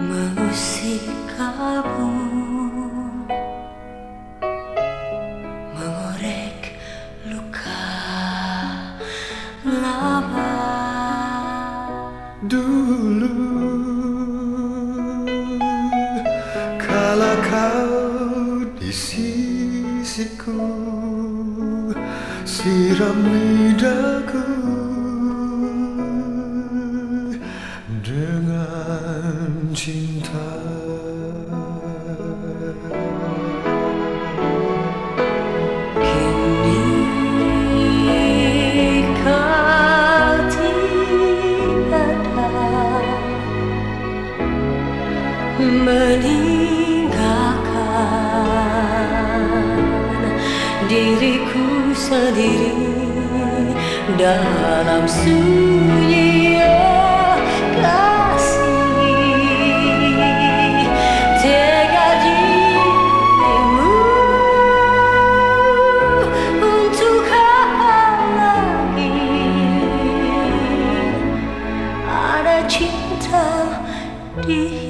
Mengusik kalbu Mengorek luka lama. Dulu Kala kau di sisiku Siram lidahku Meninggalkan diriku sendiri dalam sunyi kasih. Tega untuk apa lagi ada cinta di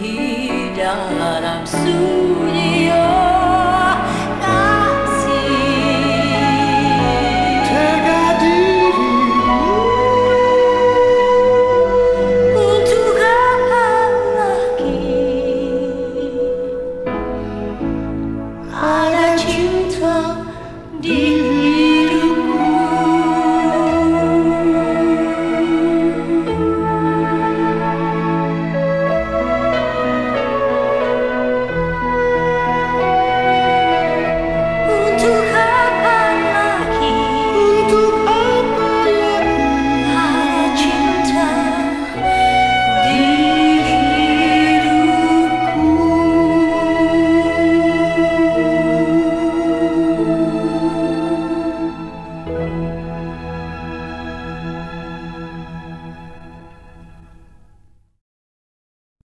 dalam sunyi